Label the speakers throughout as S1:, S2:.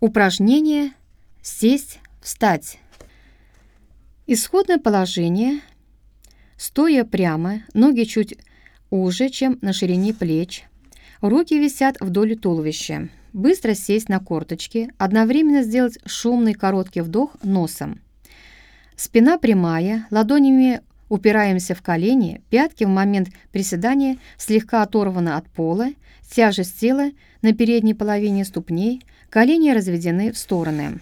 S1: Упражнение «Сесть, встать». Исходное положение. Стоя прямо, ноги чуть уже, чем на ширине плеч. Руки висят вдоль туловища. Быстро сесть на корточки, одновременно сделать шумный короткий вдох носом. Спина прямая, ладонями упираемся в колени, пятки в момент приседания слегка оторваны от пола, тяжесть тела на передней половине ступней, колени разведены в стороны.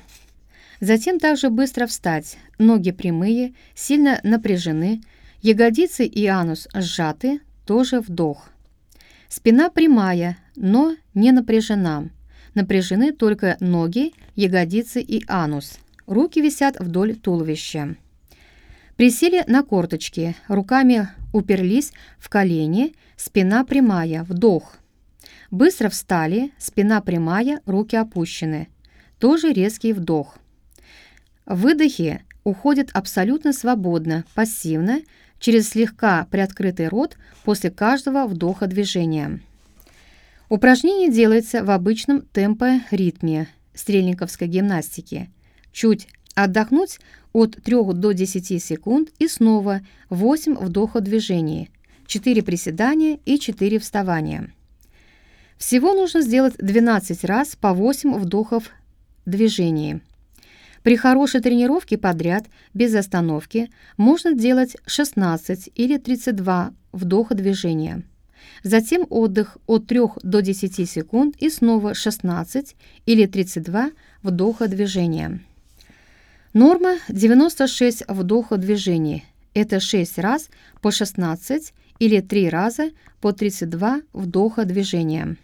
S1: Затем также быстро встать, ноги прямые, сильно напряжены, ягодицы и анус сжаты, тоже вдох. Спина прямая, но не напряжена. Напряжены только ноги, ягодицы и анус. Руки висят вдоль туловища. Присели на корточки, руками уперлись в колени, спина прямая, вдох. Быстро встали, спина прямая, руки опущены. Тоже резкий вдох. Выдохи уходят абсолютно свободно, пассивно, через слегка приоткрытый рот после каждого вдоха движения. Упражнение делается в обычном темпо-ритме стрельниковской гимнастики. Чуть отдохнуть от 3 до 10 секунд и снова 8 вдохов движений, 4 приседания и 4 вставания. Всего нужно сделать 12 раз по 8 вдохов движений. При хорошей тренировке подряд, без остановки, можно делать 16 или 32 вдоха движения. Затем отдых от 3 до 10 секунд и снова 16 или 32 вдоха движения. Норма 96 вдоха движений. Это 6 раз по 16 или 3 раза по 32 вдоха движения.